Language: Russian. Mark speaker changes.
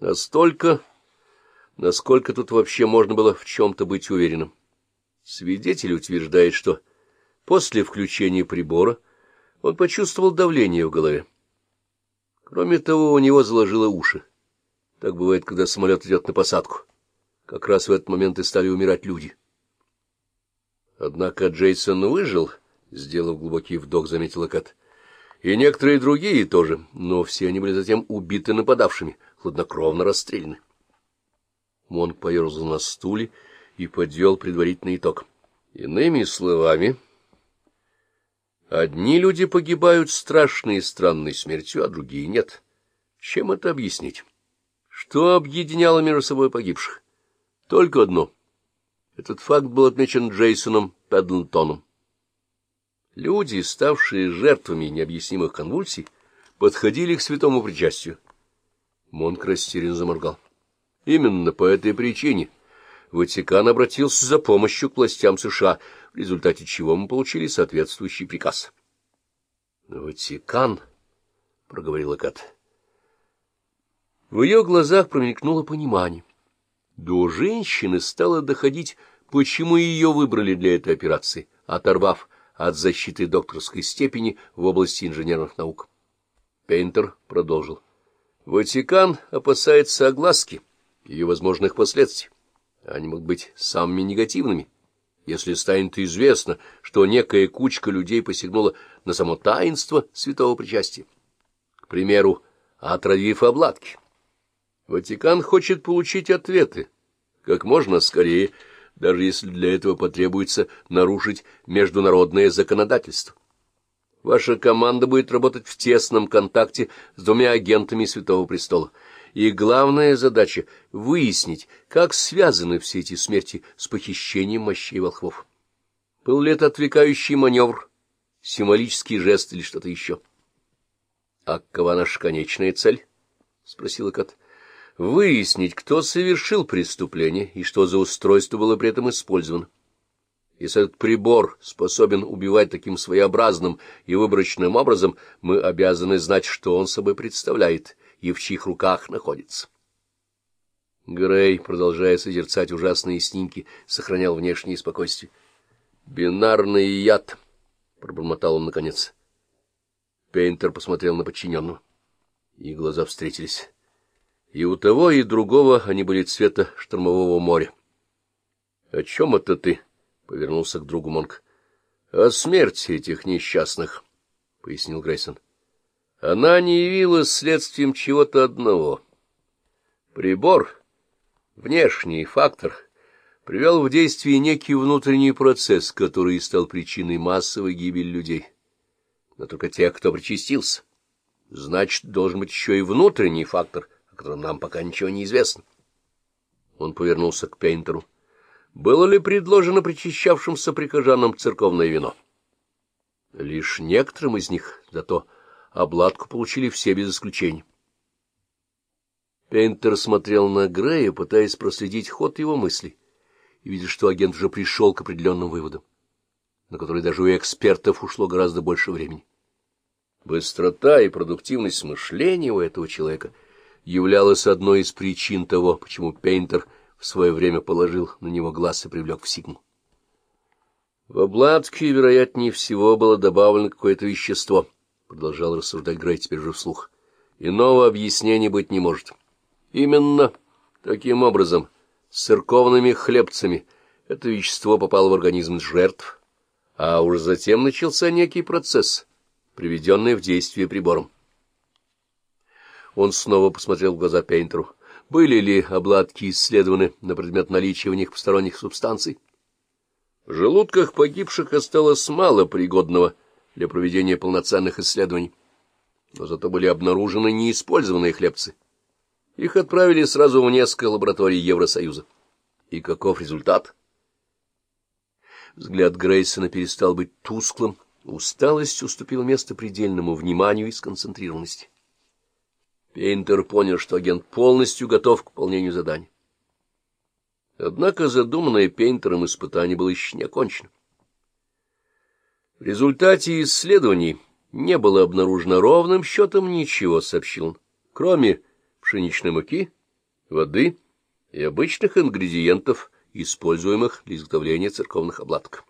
Speaker 1: Настолько, насколько тут вообще можно было в чем-то быть уверенным. Свидетель утверждает, что после включения прибора он почувствовал давление в голове. Кроме того, у него заложило уши. Так бывает, когда самолет идет на посадку. Как раз в этот момент и стали умирать люди. Однако Джейсон выжил, сделав глубокий вдох, заметила Кэт. И некоторые другие тоже, но все они были затем убиты нападавшими, хладнокровно расстреляны. Монк поерзал на стуле и подвел предварительный итог. Иными словами, одни люди погибают страшной и странной смертью, а другие нет. Чем это объяснить? Что объединяло между собой погибших? Только одно. Этот факт был отмечен Джейсоном Педлтоном. Люди, ставшие жертвами необъяснимых конвульсий, подходили к святому причастию. Монк растерянно заморгал. Именно по этой причине Ватикан обратился за помощью к властям США, в результате чего мы получили соответствующий приказ. — Ватикан, — проговорила Кат. В ее глазах промелькнуло понимание. До женщины стало доходить, почему ее выбрали для этой операции, оторвав от защиты докторской степени в области инженерных наук. Пейнтер продолжил. Ватикан опасается огласки, ее возможных последствий. Они могут быть самыми негативными, если станет известно, что некая кучка людей посягнула на само таинство святого причастия. К примеру, отравив обладки. Ватикан хочет получить ответы как можно скорее, даже если для этого потребуется нарушить международное законодательство. Ваша команда будет работать в тесном контакте с двумя агентами Святого Престола. И главная задача — выяснить, как связаны все эти смерти с похищением мощей волхвов. Был ли это отвлекающий маневр, символический жест или что-то еще? — А какова наша конечная цель? — спросила Кат. — Выяснить, кто совершил преступление и что за устройство было при этом использовано. Если этот прибор способен убивать таким своеобразным и выборочным образом, мы обязаны знать, что он собой представляет и в чьих руках находится. Грей, продолжая созерцать ужасные снимки, сохранял внешнее спокойствие. «Бинарный яд», — пробормотал он наконец. Пейнтер посмотрел на подчиненного, и глаза встретились. И у того, и другого они были цвета штормового моря. — О чем это ты? — повернулся к другу Монк. — О смерти этих несчастных, — пояснил Грейсон. — Она не явилась следствием чего-то одного. Прибор, внешний фактор, привел в действие некий внутренний процесс, который стал причиной массовой гибели людей. Но только тех, кто причастился. Значит, должен быть еще и внутренний фактор, о котором нам пока ничего не известно. Он повернулся к Пейнтеру. — было ли предложено причащавшимся прихожанам церковное вино? Лишь некоторым из них, зато обладку получили все без исключения. Пейнтер смотрел на Грея, пытаясь проследить ход его мыслей, и видя, что агент уже пришел к определенным выводам, на которые даже у экспертов ушло гораздо больше времени. Быстрота и продуктивность мышления у этого человека являлась одной из причин того, почему Пейнтер — в свое время положил на него глаз и привлек в Сигму. В обладке, вероятнее всего, было добавлено какое-то вещество, — продолжал рассуждать Грей теперь же вслух. Иного объяснения быть не может. Именно таким образом, с церковными хлебцами, это вещество попало в организм жертв, а уже затем начался некий процесс, приведенный в действие прибором. Он снова посмотрел в глаза Пейнтеру были ли обладки исследованы на предмет наличия в них посторонних субстанций. В желудках погибших осталось мало пригодного для проведения полноценных исследований, но зато были обнаружены неиспользованные хлебцы. Их отправили сразу в несколько лабораторий Евросоюза. И каков результат? Взгляд Грейсона перестал быть тусклым, усталость уступила место предельному вниманию и сконцентрированности. Пейнтер понял, что агент полностью готов к выполнению задания. Однако задуманное Пейнтером испытание было еще не окончено. В результате исследований не было обнаружено ровным счетом ничего, сообщил он, кроме пшеничной муки, воды и обычных ингредиентов, используемых для изготовления церковных обладок.